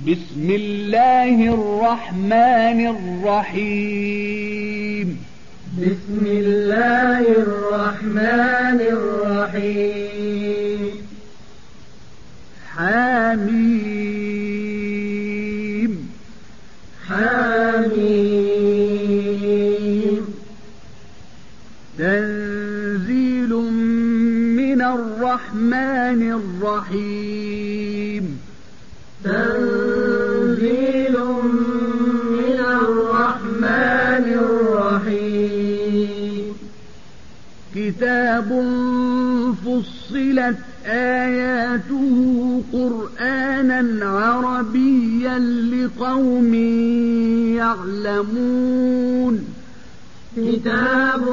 بسم الله الرحمن الرحيم. بسم الله الرحمن الرحيم. حميم. حميم. تنزيل من الرحمن الرحيم. تنزيل كتاب فصلت آياته قرآنا عربيا لقوم يعلمون كتاب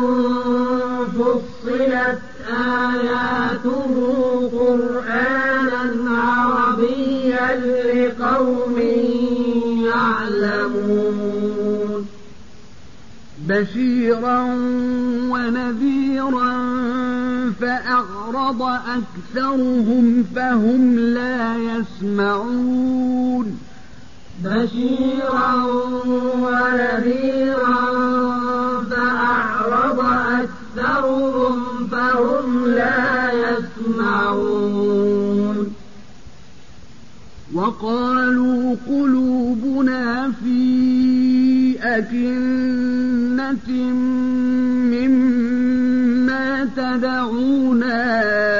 فصلت آياته قرآنا عربيا لقوم بشيرا ونذيرا فأعرض أكثرهم فهم لا يسمعون. بشيرا ونذيرا فأعرض أكثرهم فهم لا يسمعون. وقالوا قلوبنا في أكنة مما تدعونا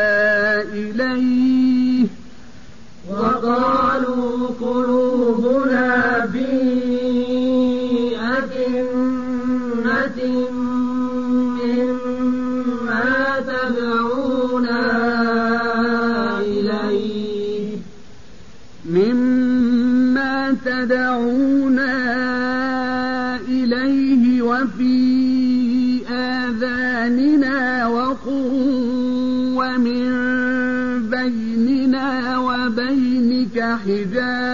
وبينك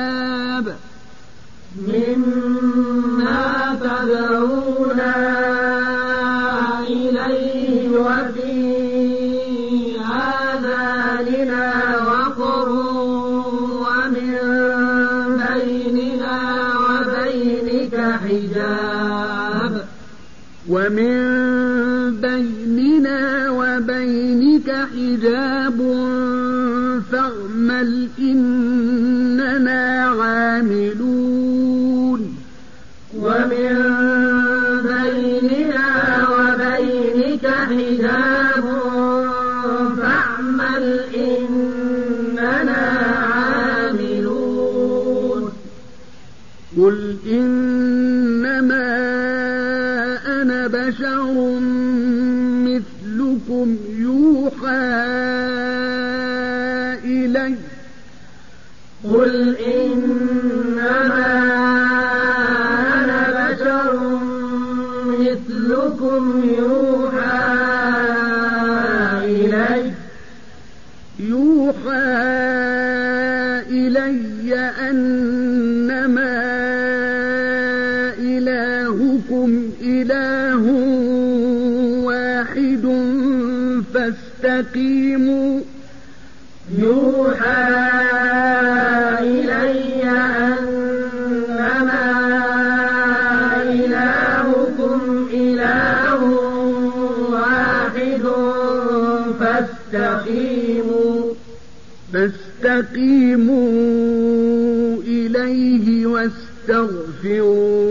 أنا بشر مثلكم يوحى فاستقيموا يوحى إلي أنما إلهكم إله واحد فاستقيموا. فاستقيموا إليه واستغفروه.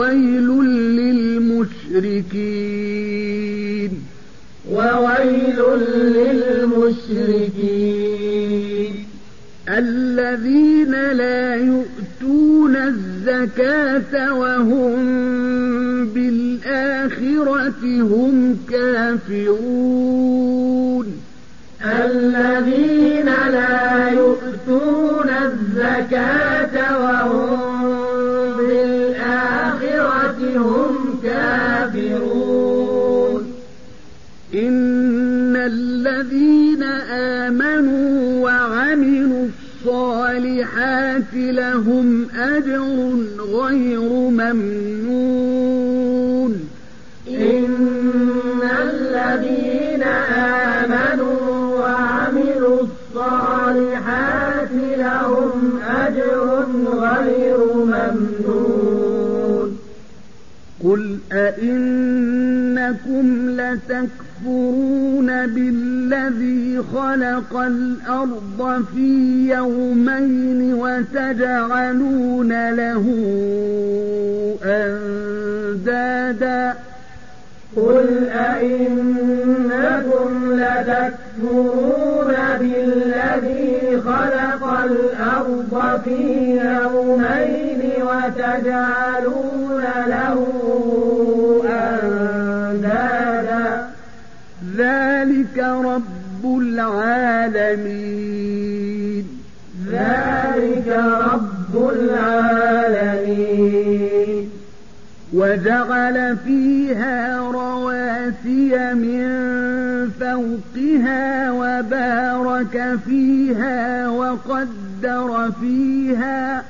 وويل للمشركين. وويل للمشركين. الذين لا يؤتون الزكاة وهم بالآخرة هم كافرون. الذين لا يؤتون الزكاة لهم أجر غير ممنون. إن الذين آمنوا وعملوا الصالحات لهم أجر غير ممنون. قل أئنكم لتكفرون بالذي خلق الأرض في يومين وتجعلون له أندادا. قل أئنكم لتكفرون بالذي خلق الأرض في يومين وتجعلون له أندادا رب العالمين. ذلك رب العالمين. وجعل فيها رواسي من فوقها وبارك فيها وقدر فيها.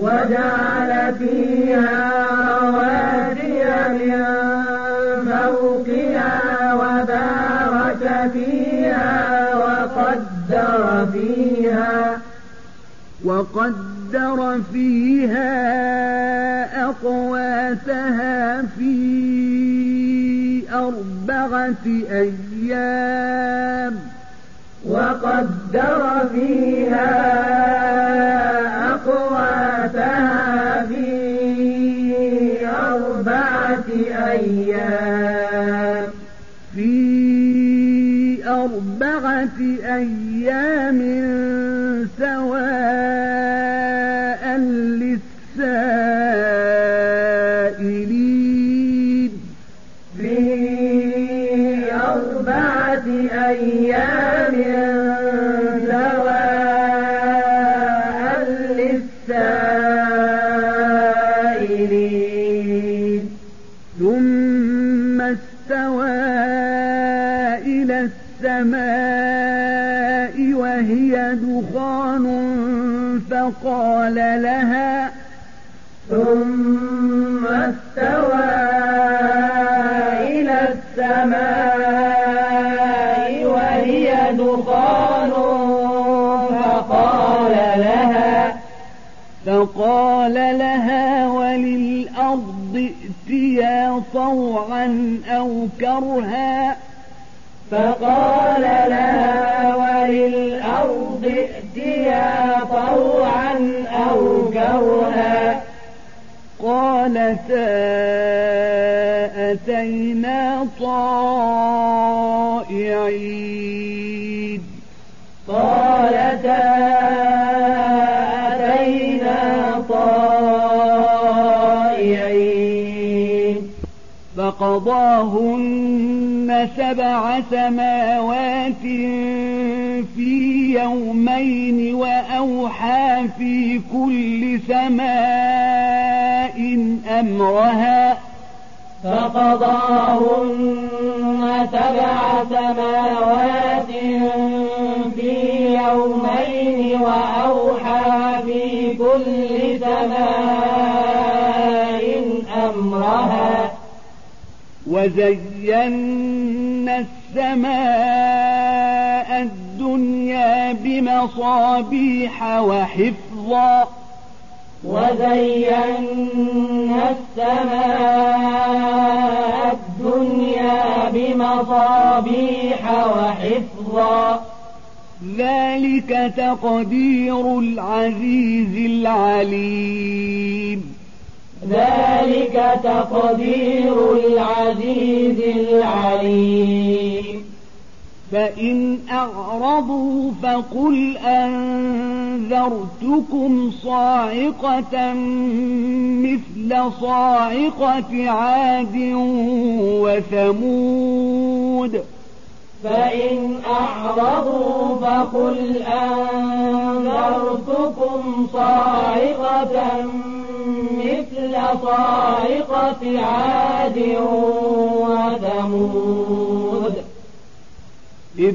وجعل فيها وقدر فيها أقواتها في أربعة أيام. وقدر فيها أقواتها في أربعة أيام. في أربعة أيام فقال لها ثم استوى إلى السماء وهي دخان. فقال لها فقال لها وللأرض ائتيا طوعا أو كرها. فقال لها وللأرض ائتيا طوعا أو كرها. قالتا أتينا طائعين. قالتا أتينا طائعين. فقضاهن سبع سماوات في يومين وأوحى في كل سماء أمرها فقضاهن سبع سماوات في يومين وأوحى في كل سماء أمرها وزينا السماء بمصابيح وحفظا وزينا السماء الدنيا بمصابيح وحفظا. ذلك تقدير العزيز العليم. ذلك تقدير العزيز أعرضوا فقل أنذرتكم صاعقة مثل صاعقة عاد وثمود. فإن أعرضوا فقل أنذرتكم صاعقة مثل صاعقة عاد وثمود. إذ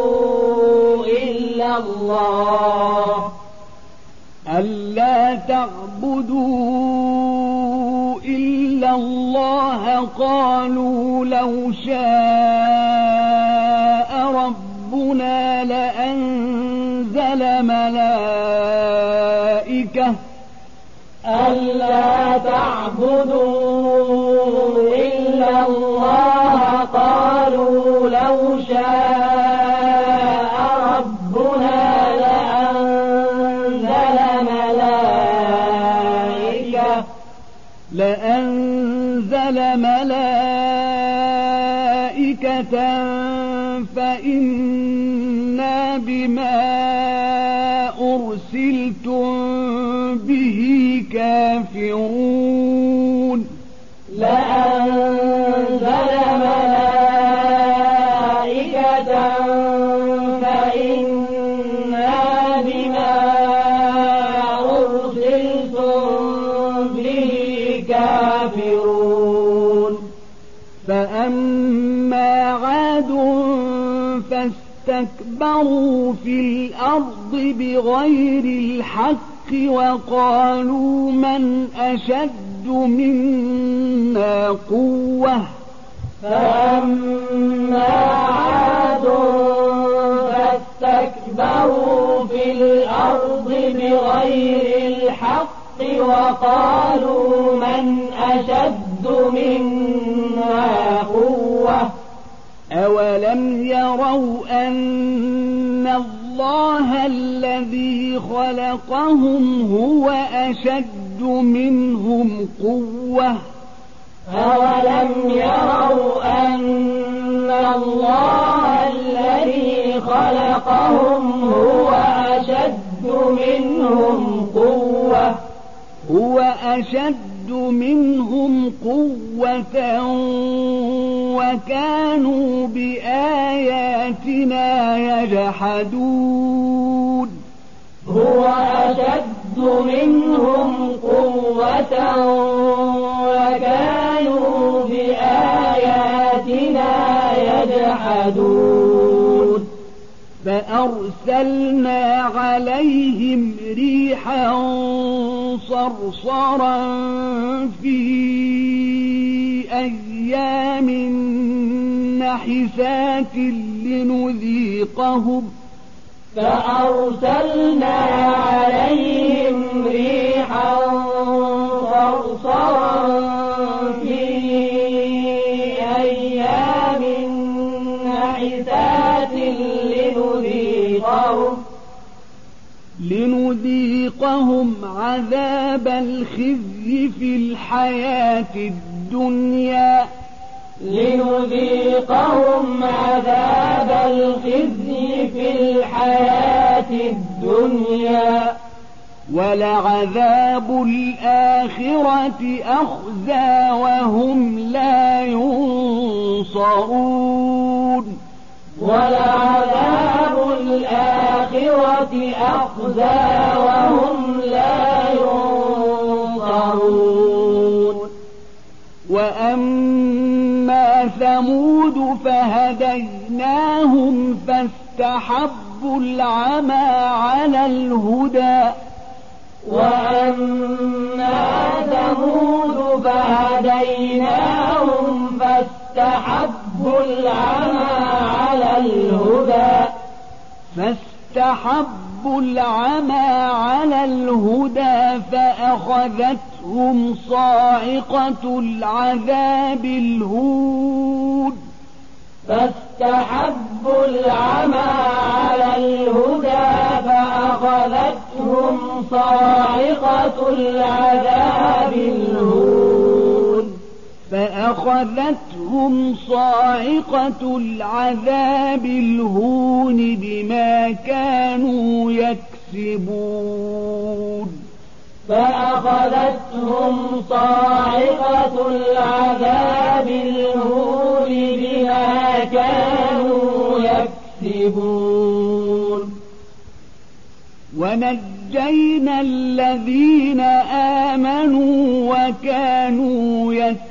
الله. ألا تعبدوا إلا الله قالوا لو شاء ربنا لأنزل ملائكة. ألا تعبدوا إلا الله قالوا لو شاء فاستكبروا في الأرض بغير الحق وقالوا من أشد منا قوة. فأما عاد فاستكبروا في الأرض بغير الحق وقالوا من أشد منا قوة. أولم يروا أن الله الذي خلقهم هو أشد منهم قوة أولم يروا أن الله الذي خلقهم هو أشد منهم قوة هو أشد منهم قوة وكانوا بآياتنا يجحدون. هو أشد منهم قوة وكانوا بآياتنا يجحدون. فأرسلنا عليهم ريحا صرصرا في أيام نحسات لنذيقهم فأرسلنا عليهم ريحا صرصرا لنذيقهم عذاب الخزي في الحياة الدنيا. لنذيقهم عذاب الخزي في الحياة الدنيا. ولعذاب الآخرة أخزى وهم لا ينصرون. ولعذاب الآخرة أخزى وهم لا ينصرون. وأما ثمود فهديناهم فاستحبوا العمى على الهدى. وأما ثمود فهديناهم فاستحبوا العمى على الهدى. فاستحبوا العمى على الهدى فأخذتهم صاعقة العذاب الهود. فاستحبوا العمى على الهدى فأخذتهم صاعقة العذاب الهون فأخذتهم صاعقة العذاب الهون بما كانوا يكسبون. فأخذتهم صاعقة العذاب الهون بما كانوا يكسبون. ونجينا الذين آمنوا وكانوا يتقون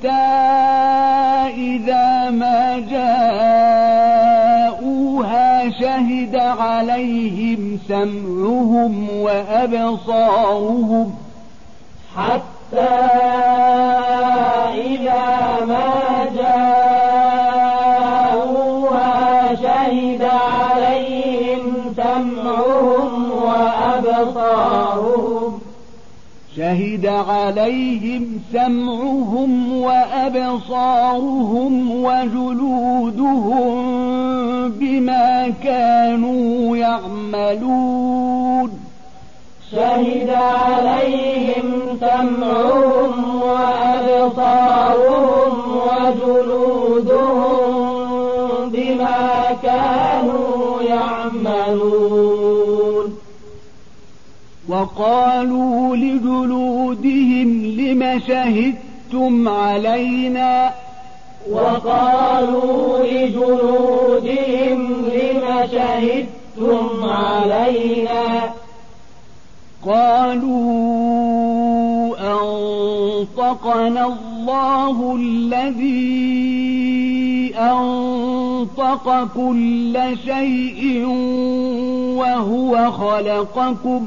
حتى إذا ما جاءوها شهد عليهم سمعهم وأبصارهم. حتى إذا ما جاءوها شهد عليهم سمعهم وأبصارهم. شهد عليهم سمعهم وأبصارهم وجلودهم بما كانوا يعملون. شهد عليهم سمعهم وأبصارهم وجلودهم وقالوا لجلودهم لم شهدتم علينا؟ وقالوا لجلودهم لم شهدتم علينا؟ قالوا أنطقنا الله الذي أنطق كل شيء وهو خلقكم.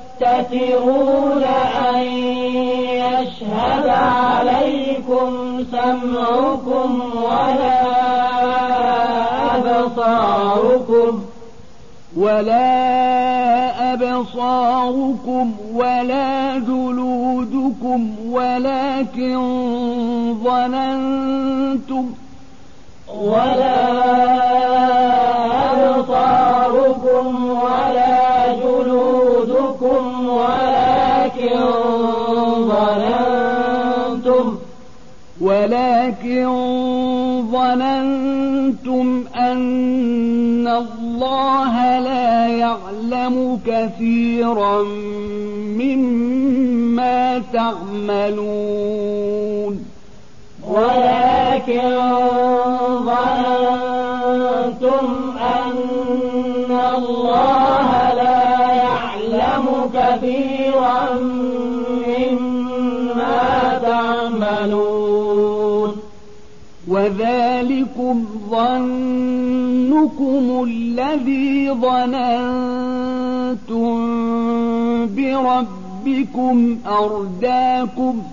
أن يشهد عليكم سمعكم ولا أبصاركم ولا أبصاركم ولا جلودكم ولكن ظننتم ولا ظننتم أن الله لا يعلم كثيرا مما تعملون. ولكن وذلكم ظنكم الذي ظننتم بربكم أرداكم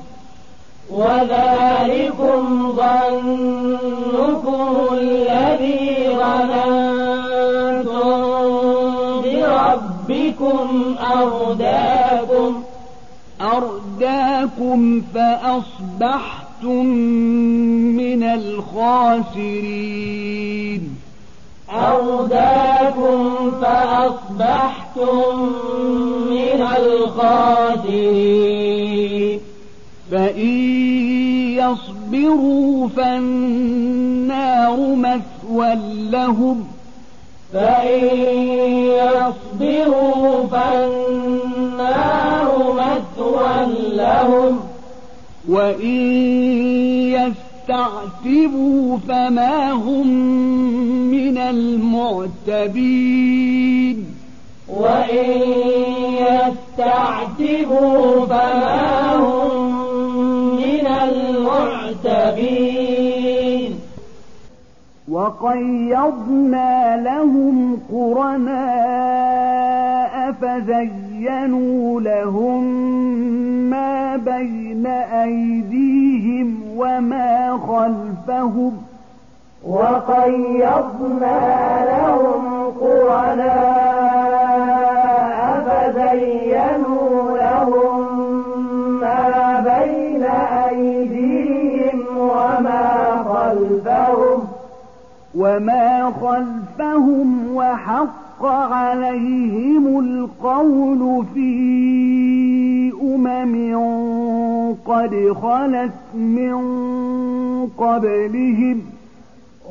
وذلكم ظنكم الذي ظننتم بربكم أرداكم أرداكم فأصبحتم من الخاسرين. أرداكم فأصبحتم من الخاسرين. فإن يصبروا فالنار مثوى لهم. فإن يصبروا فالنار مثوى لهم. وإن يستعتبوا فما هم من المعتبين وإن يستعتبوا فما هم من المعتبين وقيضنا لهم قرناء فزينوا لهم ما بين أيديهم وما خلفهم وقيضنا لهم قرناء فزينوا لهم ما بين أيديهم وما خلفهم وما خلفهم وحق عليهم القول في أمم قد خلت من قبلهم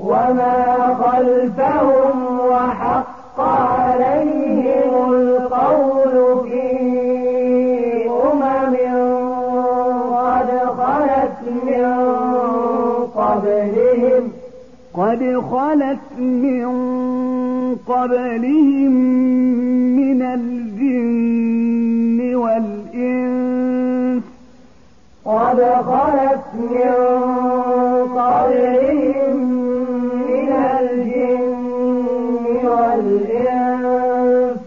وما خلفهم وحق عليهم القول في أمم قد خلت من قبلهم قد خلت من قبلهم من الجن والإنس. قد خلت من قبلهم من الجن والإنس.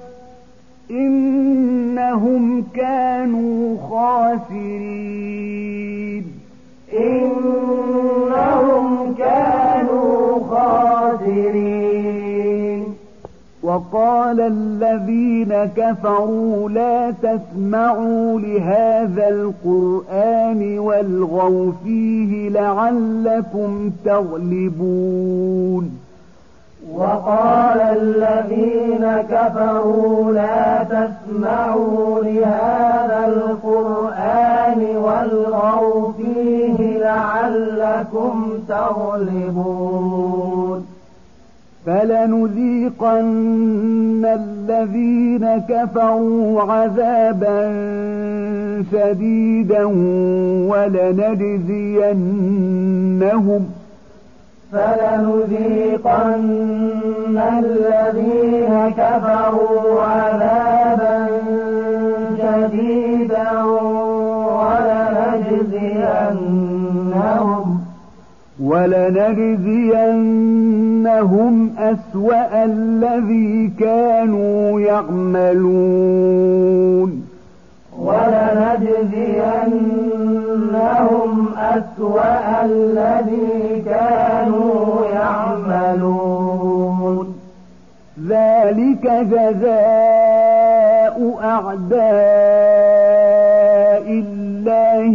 إنهم كانوا خاسرين. وقال الذين كفروا لا تسمعوا لهذا القرآن والغوا فيه لعلكم تغلبون. وقال الذين كفروا لا تسمعوا لهذا القرآن والغوا فيه لعلكم تغلبون. فلنذيقن الذين كفروا عذابا شديدا ولنجزينهم فلنذيقن الذين كفروا عذابا شديدا ولنجزينهم ولنجزينهم أسوأ الذي كانوا يعملون. ولنجزينهم أسوأ الذي كانوا يعملون. ذلك جزاء أعداء الله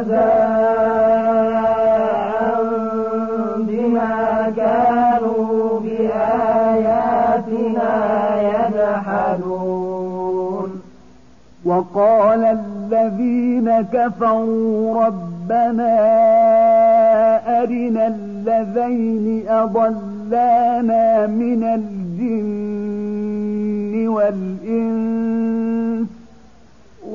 جزاء بما كانوا بآياتنا يجحدون. وقال الذين كفروا ربنا أرنا الذين أضلانا من الجن والإنس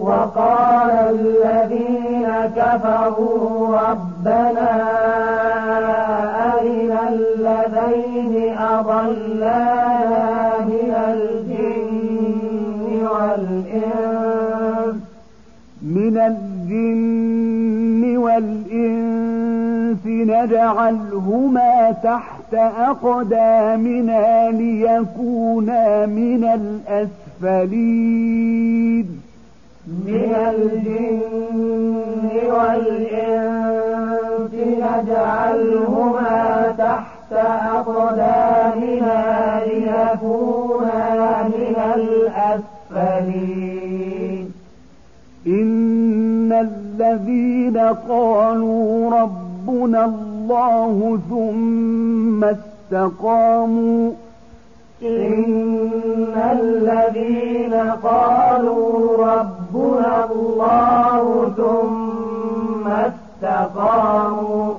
وقال الذين كفروا ربنا أرنا الذين أضلانا من الجن والإنس. من الجن والإنس نجعلهما تحت أقدامنا ليكونا من الأسفلين. من الجن والإنس نجعلهما تحت أقدامنا ليكونا من الأسفلين. إن الذين قالوا ربنا الله ثم استقاموا إن الذين قالوا ربنا الله ثم استقاموا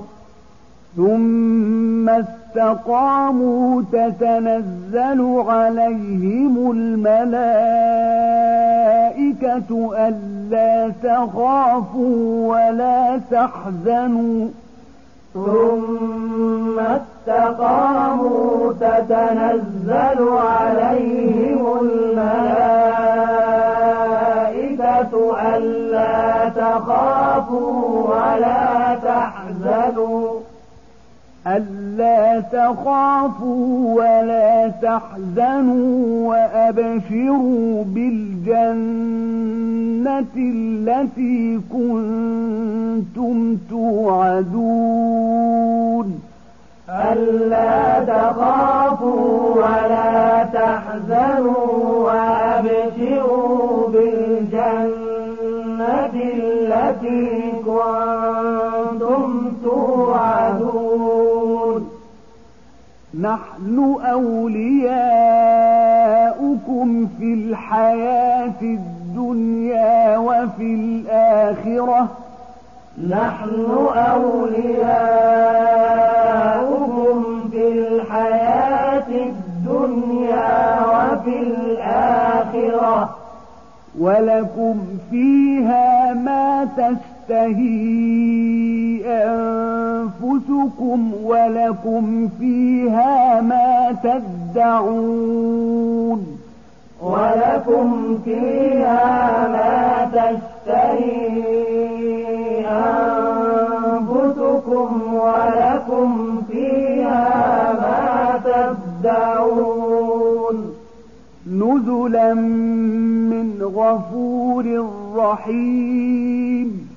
ثم استقاموا تتنزل عليهم الملائكة ألا تخافوا ولا تحزنوا ثم استقاموا تتنزل عليهم الملائكة ألا تخافوا ولا تحزنوا. ألا تخافوا ولا تحزنوا وأبشروا بالجنة التي كنتم توعدون. ألا تخافوا ولا تحزنوا وأبشروا بالجنة التي كنتم توعدون. نحن أولياؤكم في الحياة الدنيا وفي الآخرة. نحن أولياؤكم في الحياة الدنيا وفي الآخرة. ولكم فيها ما تشتهي أنفسكم ولكم فيها ما تدعون. ولكم فيها ما تشتهي أنفسكم ولكم فيها ما تدعون. نزلا من غفور رحيم.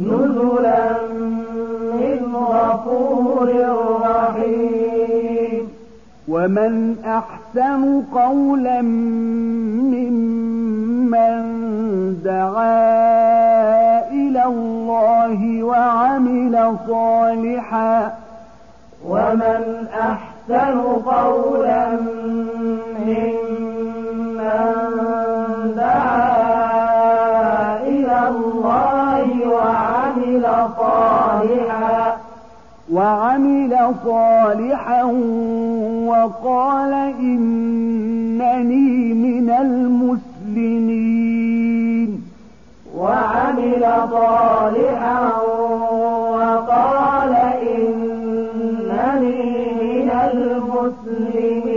نزلا من غفور رحيم. ومن أحسن قولا ممن دعا إلى الله وعمل صالحا. ومن أحسن قولا ممن صالحا. وعمل صالحا وقال إنني من المسلمين. وعمل صالحا وقال إنني من المسلمين.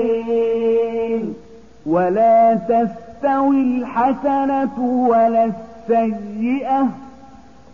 ولا تستوي الحسنة ولا السيئة.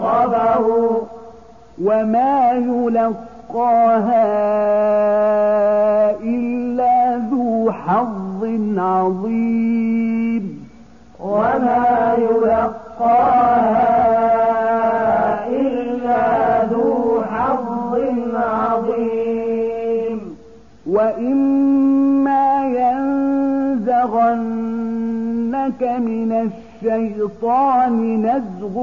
صبروا وما يلقاها إلا ذو حظ عظيم. وما يلقاها إلا ذو حظ عظيم. وإما ينزغنك من الشيطان نزغ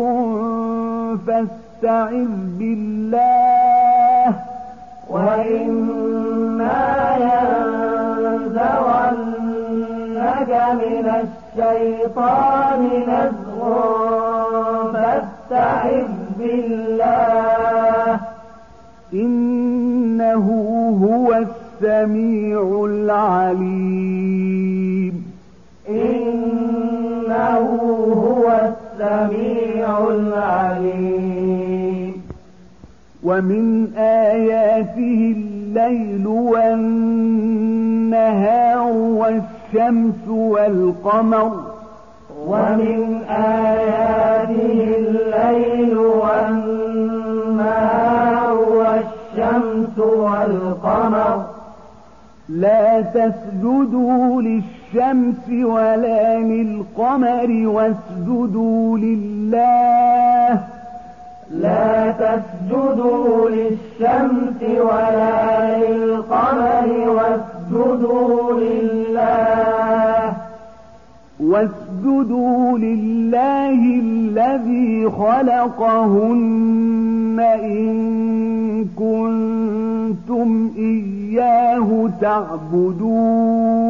فاستعذ بالله. وإما ينزغنك من الشيطان نزغ فاستعذ بالله. إنه هو السميع العليم. إنه هو السميع العليم. ومن آياته الليل والنهار والشمس والقمر. ومن آياته الليل والنهار والشمس والقمر. لا تسجدوا للشمس ولا للقمر واسجدوا لله. لا تسجدوا للشمس ولا للقمر واسجدوا لله. واسجدوا لله الذي خلقهن إن كنتم إياه تعبدون.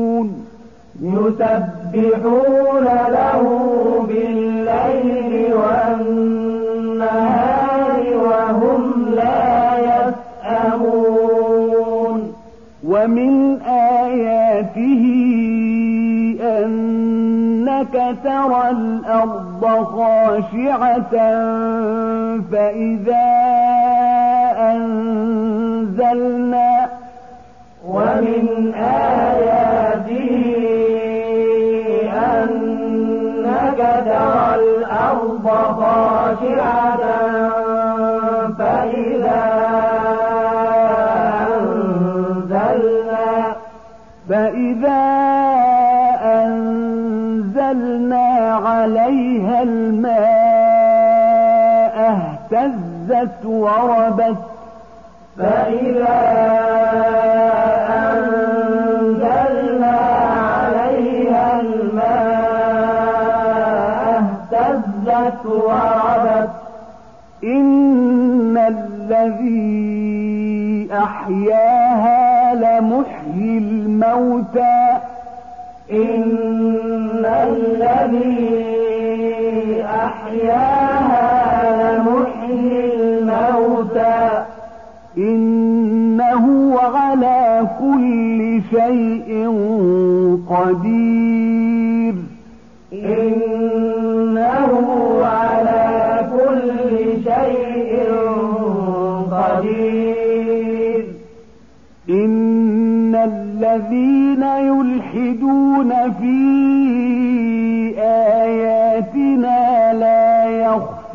يسبحون له بالليل والنهار وهم لا يسأمون ومن آياته أنك ترى الأرض خاشعة فإذا أنزلنا ومن آياته الأرض خاشعة فإذا أنزلنا فإذا أنزلنا عليها الماء اهتزت وربت فإذا وربت إن الذي أحياها لمحيي الموتى. إن الذي أحياها لمحيي الموتى. إنه على كل شيء قدير.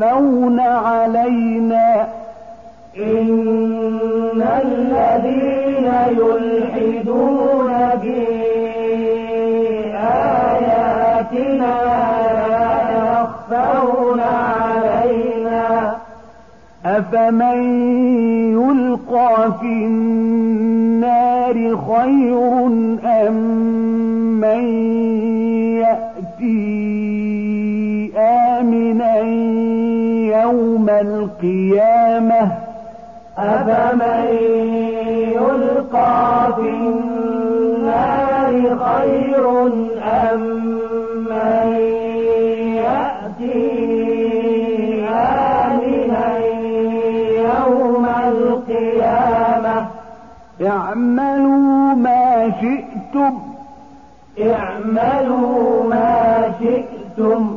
يخفون علينا. إن الذين يلحدون في آياتنا لا يخفون علينا. أفمن يلقى في النار خير أم من يأتي آمنا يوم القيامة. أفمن يلقى في النار خير أم من يأتي آمنا يوم القيامة؟ اعملوا ما شئتم. اعملوا ما شئتم.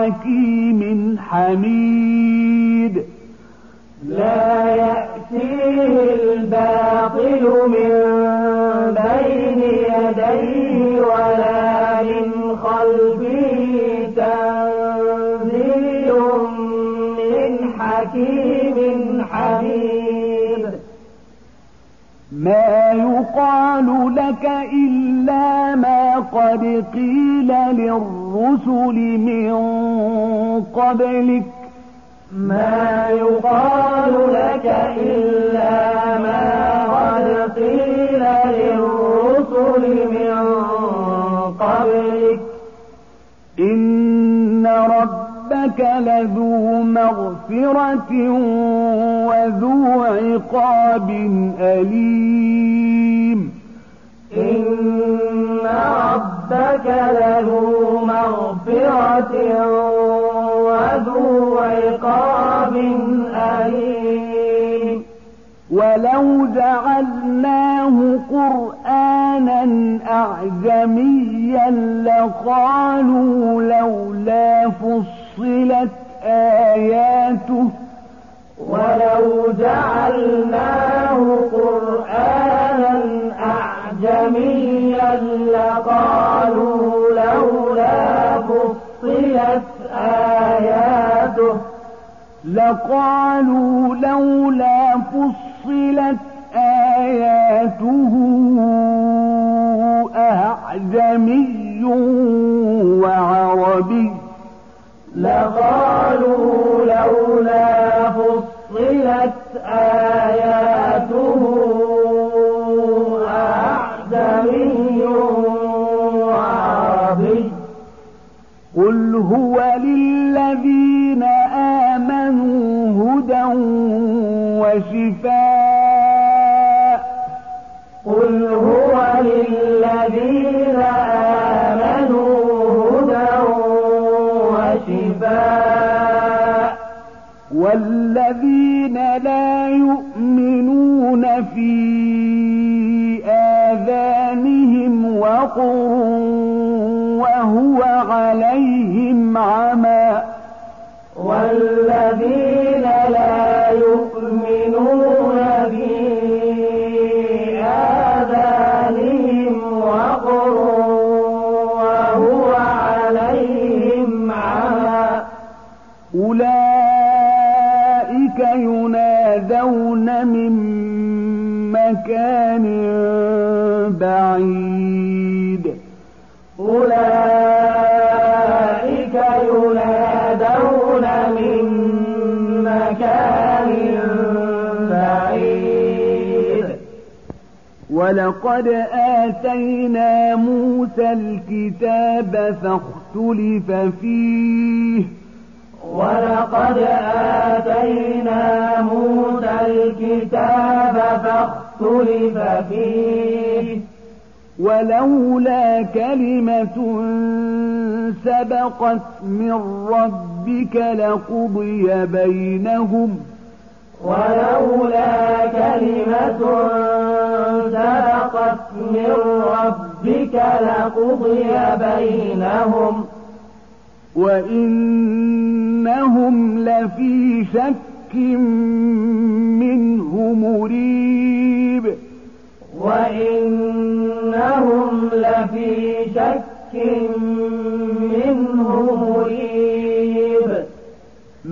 حكيم حميد. لا يأتيه الباطل من بين يديه ولا من خلفه تنزيل من حكيم حميد. ما يقال لك إلا ما قد قيل للرسل من قبلك. ما يقال لك إلا ما قد قيل للرسل من قبلك. إن ربك لذو مغفرة وذو عقاب أليم. إن ربك له مغفرة وذو عقاب أليم. ولو جعلناه قرآنا أعجميا لقالوا لولا فصلت آياته. ولو جعلناه قرآنا أعجميا لقالوا لولا فصلت آياته. لقالوا لولا فصلت آياته أعجمي وعربي. لقالوا لولا فصلت آياته قل هو للذين آمنوا هدى وشفاء قل هو للذين آمنوا هدى وشفاء والذين لا يؤمنون في آذانهم وقر وهو عليهم عمى. والذين لا يؤمنون في آذانهم وقر وهو عليهم عمى. أولئك ينادون من مكان بعيد. ولقد آتينا موسى الكتاب فاختلف فيه. ولقد آتينا موسى الكتاب فاختلف فيه. ولولا كلمة سبقت من ربك لقضي بينهم ولولا كلمة سبقت من ربك لقضي بينهم وإنهم لفي شك منه مريب. وإنهم لفي شك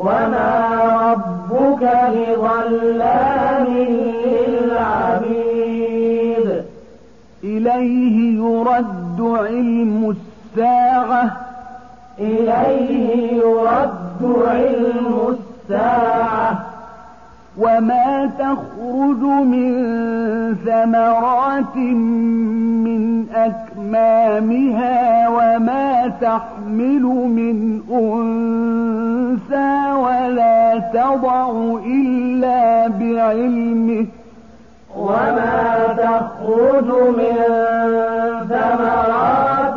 وما ربك بظلام للعبيد إليه يرد علم الساعة إليه يرد علم الساعة وما تخرج من ثمرات من أكمامها وما تحمل من أنثى ولا تضع إلا بعلمه وما تخرج من ثمرات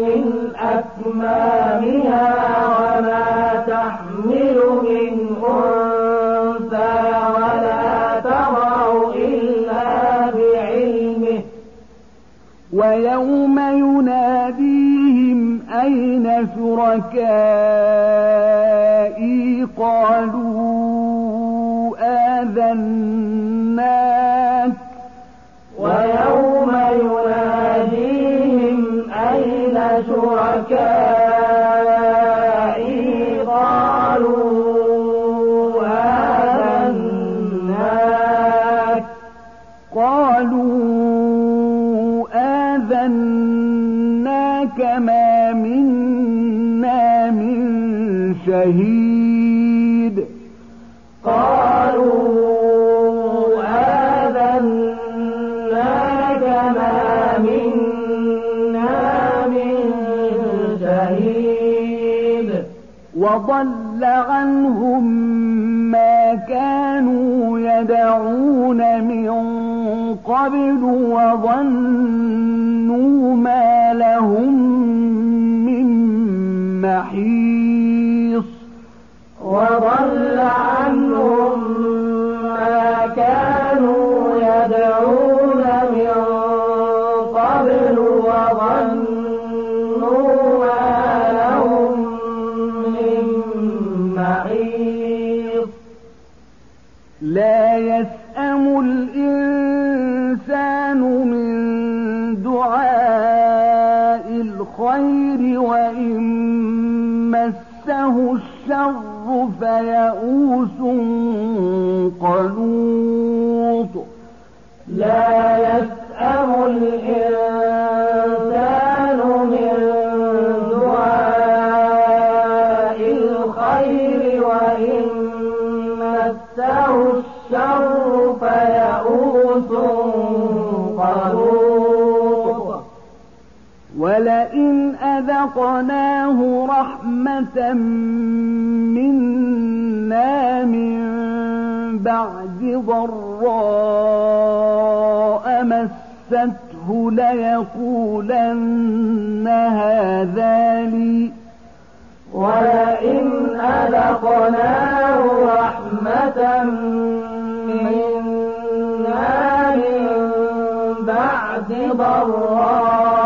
من أكمامها وما تحمل من أنثى ويوم يناديهم أين شركائي قالوا آذناك ويوم يناديهم أين شركائي شهيد. قالوا آذناك ما منا من شهيد. وضل عنهم ما كانوا يدعون من قبل وظنوا عنهم ما كانوا يدعون من قبل وظنوا ما لهم من محيص لا يسأم الإنسان من دعاء الخير وإن مسه الشر فيئوس قنوط. لا يسأم الإنسان أذقناه رحمة منا من بعد ضراء مسته ليقولن هذا لي ولئن أذقناه رحمة منا من بعد ضراء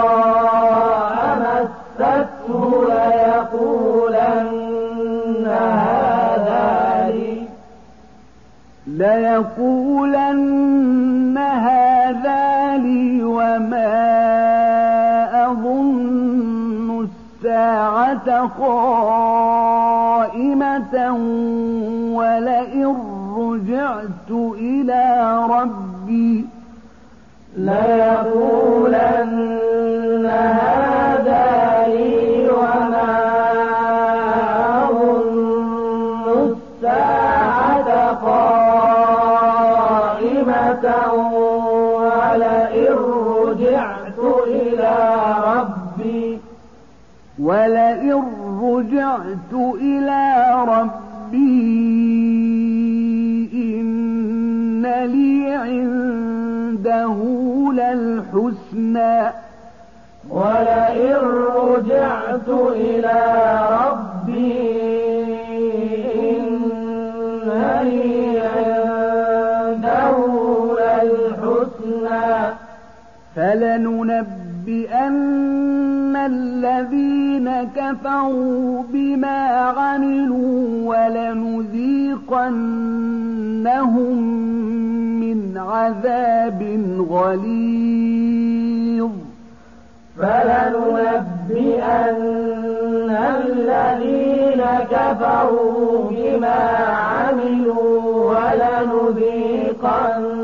ليقولن هذا لي وما أظن الساعة قائمة ولئن رجعت إلى ربي ليقولن هذا ولئن رجعت إلى ربي إن لي عنده للحسنى ولئن رجعت إلى ربي فلننبئن الذين كفروا بما عملوا ولنذيقنهم من عذاب غليظ. فلننبئن الذين كفروا بما عملوا ولنذيقنهم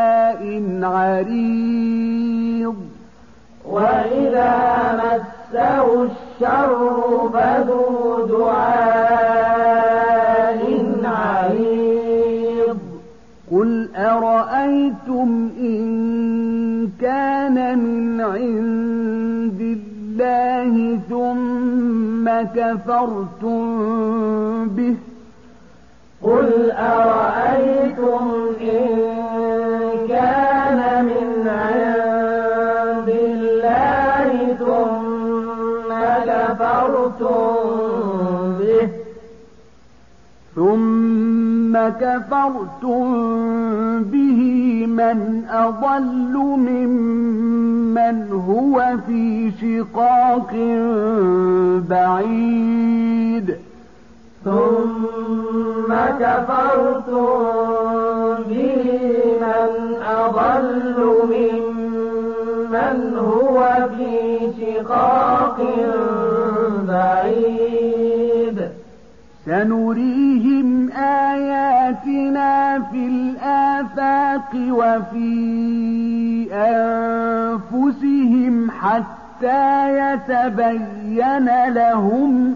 عريض وإذا مسه الشر فذو دعاء عريض. قل أرأيتم إن كان من عند الله ثم كفرتم به؟ قل أرأيتم إن ثم كفرتم به. ثم كفرتم به من أضل ممن هو في شقاق بعيد. ثم كفرتم به من أضل ممن هو في شقاق بعيد. سنريهم آياتنا في الآفاق وفي أنفسهم حتى يتبين لهم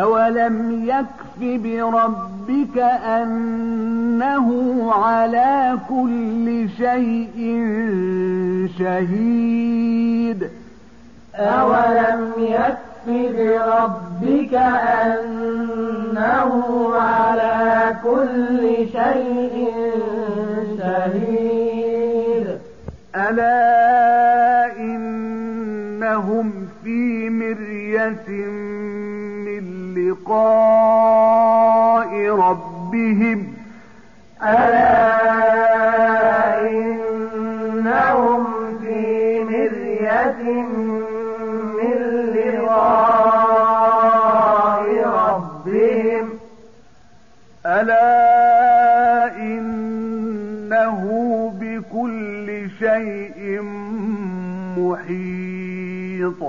أولم يكف بربك أنه على كل شيء شهيد أولم يكف بربك أنه على كل شيء شهيد ألا إنهم في مرية لقاء ربهم ألا إنهم في مرية من لقاء ربهم ألا إنه بكل شيء محيط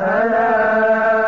ألا